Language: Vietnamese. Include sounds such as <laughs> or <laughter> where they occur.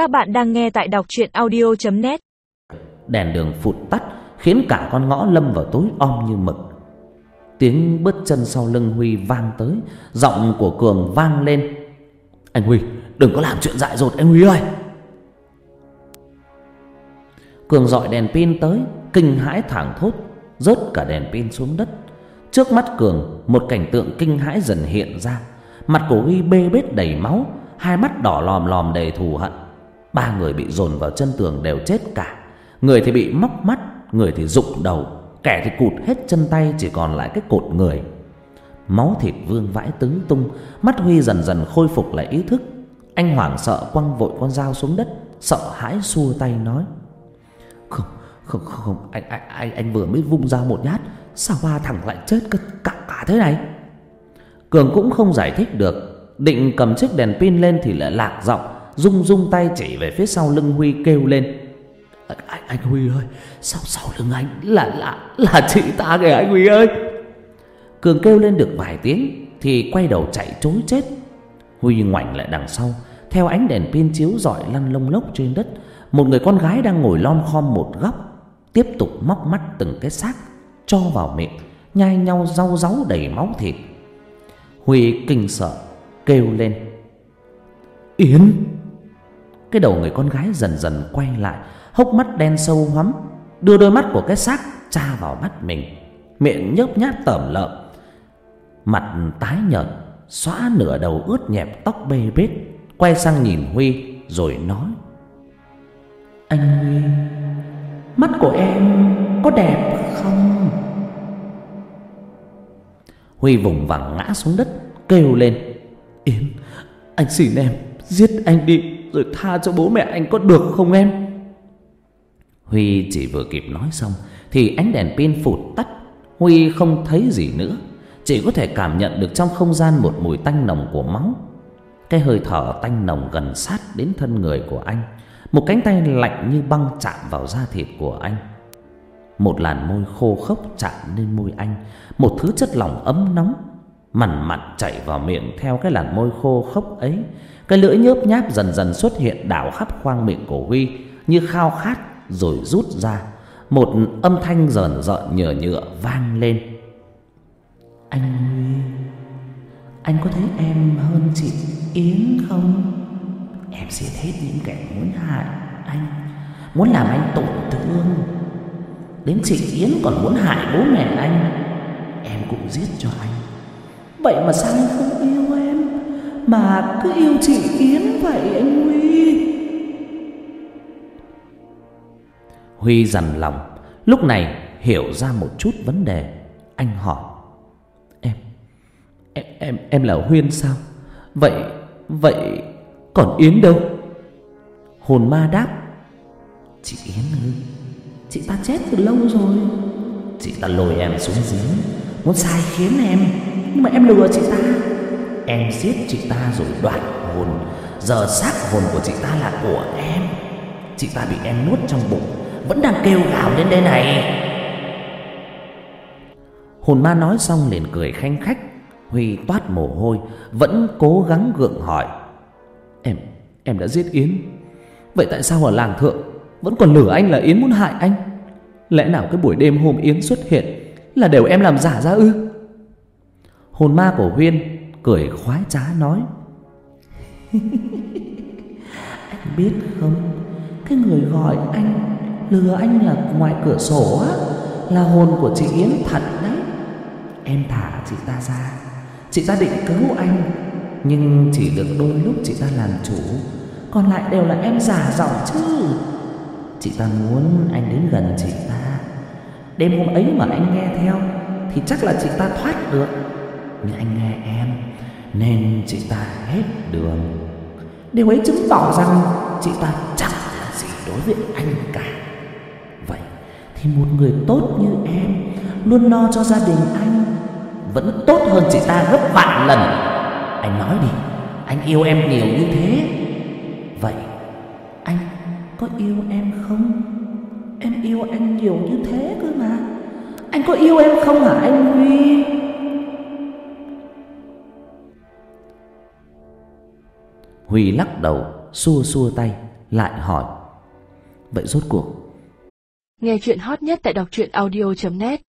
Các bạn đang nghe tại đọc truyện audio.net Đèn đường phụt tắt, Khiến cả con ngõ lâm vào tối om như mực. Tiếng bước chân sau lưng Huy vang tới, Giọng của Cường vang lên. Anh Huy, đừng có làm chuyện dại dột, anh Huy ơi! Cường dọi đèn pin tới, Kinh hãi thảng thốt, Rớt cả đèn pin xuống đất. Trước mắt Cường, Một cảnh tượng kinh hãi dần hiện ra. Mặt của Huy bê bết đầy máu, Hai mắt đỏ lòm lòm đầy thù hận. Ba người bị dồn vào chân tường đều chết cả. Người thì bị móc mắt Người thì rụng đầu Kẻ thì cụt hết chân tay Chỉ còn lại cái cột người. Máu thịt vương vãi tứ tung Mắt Huy dần dần khôi phục lại ý thức. Anh hoảng sợ quăng vội con dao xuống đất Sợ hãi xua tay nói Không, không, không, không anh, anh, anh, anh vừa mới vung ra một nhát Sao ba thằng lại chết cả, cả, cả thế này? Cường cũng không giải thích được Định cầm chiếc đèn pin lên thì lại lạc giọng Rung rung tay chỉ về phía sau lưng Huy kêu lên. Anh, anh, anh Huy ơi Sau sau lưng anh là là là chị ta kìa anh Huy ơi? Cường kêu lên được vài tiếng Thì quay đầu chạy trối chết. Huy ngoảnh lại đằng sau Theo ánh đèn pin chiếu rọi lăn lông lốc trên đất. Một người con gái đang ngồi lom khom một góc Tiếp tục móc mắt từng cái xác Cho vào miệng Nhai nhau rau ráu đầy máu thịt. Huy kinh sợ Kêu lên. Yến! Cái đầu người con gái dần dần quay lại, Hốc mắt đen sâu hoắm, Đưa đôi mắt của cái xác tra vào mắt mình. Miệng nhớp nháp tởm lợm, Mặt tái nhợt, Xóa nửa đầu ướt nhẹp tóc bê bết, Quay sang nhìn Huy Rồi nói, Anh Huy, Mắt của em có đẹp không? Huy vùng vằng ngã xuống đất, Kêu lên, Yến, Anh xin em Giết anh đi. Rồi tha cho bố mẹ anh có được không em? Huy chỉ vừa kịp nói xong, Thì ánh đèn pin phụt tắt. Huy không thấy gì nữa, Chỉ có thể cảm nhận được trong không gian Một mùi tanh nồng của máu. Cái hơi thở tanh nồng gần sát đến thân người của anh, Một cánh tay lạnh như băng chạm vào da thịt của anh. Một làn môi khô khốc chạm lên môi anh, Một thứ chất lỏng ấm nóng Mằn mặn chảy vào miệng theo cái làn môi khô khốc ấy. Cái lưỡi nhớp nháp dần dần xuất hiện đảo khắp khoang miệng của Huy Như khao khát rồi rút ra. Một âm thanh rờn rợn nhựa nhựa vang lên. Anh Huy, Anh có thấy em hơn chị Yến không? Em sẽ hết những kẻ muốn hại anh, Muốn làm anh tổn thương. Đến chị Yến còn muốn hại bố mẹ anh, Em cũng giết cho anh. Vậy mà sao anh không yêu em? Mà cứ yêu chị Yến vậy anh Huy. Huy dằn lòng Lúc này hiểu ra một chút vấn đề. Anh hỏi Em Em em, em là Huyên sao? Vậy Vậy Còn Yến đâu? Hồn ma đáp Chị Yến ơi Chị ta chết từ lâu rồi. Chị ta lôi em xuống giếng Muốn sai khiến em. Nhưng mà em lừa chị ta. Em giết chị ta rồi đoạt hồn. Giờ xác hồn của chị ta là của em. Chị ta bị em nuốt trong bụng. Vẫn đang kêu gào đến đây này. Hồn ma nói xong liền cười khanh khách Huy toát mồ hôi Vẫn cố gắng gượng hỏi. Em, em đã giết Yến. Vậy tại sao ở làng thượng Vẫn còn lửa anh là Yến muốn hại anh? Lẽ nào cái buổi đêm hôm Yến xuất hiện là đều em làm giả ra ư? Hồn ma của Huyên Cười khoái trá nói. <laughs> Anh biết không? Cái người gọi anh, Lừa anh là ngoài cửa sổ á, Là hồn của chị Yến thật đấy. Em thả chị ta ra. Chị ta định cứu anh, Nhưng chỉ được đôi lúc chị ta làm chủ. Còn lại đều là em giả giọng chứ. Chị ta muốn anh đến gần chị ta. Đêm hôm ấy mà anh nghe theo, Thì chắc là chị ta thoát được. Nhưng anh nghe em, Nên chị ta hết đường. Điều ấy chứng tỏ rằng Chị ta chẳng là gì đối với anh cả. Vậy thì một người tốt như em Luôn lo cho gia đình anh Vẫn tốt hơn chị ta gấp vạn lần. Anh nói đi, Anh yêu em nhiều như thế. Vậy anh có yêu em không? Em yêu anh nhiều như thế cơ mà. Anh có yêu em không hả anh Huy? Huy lắc đầu Xua xua tay lại hỏi. Vậy rốt cuộc? Nghe chuyện hot nhất tại đọc truyện audio.net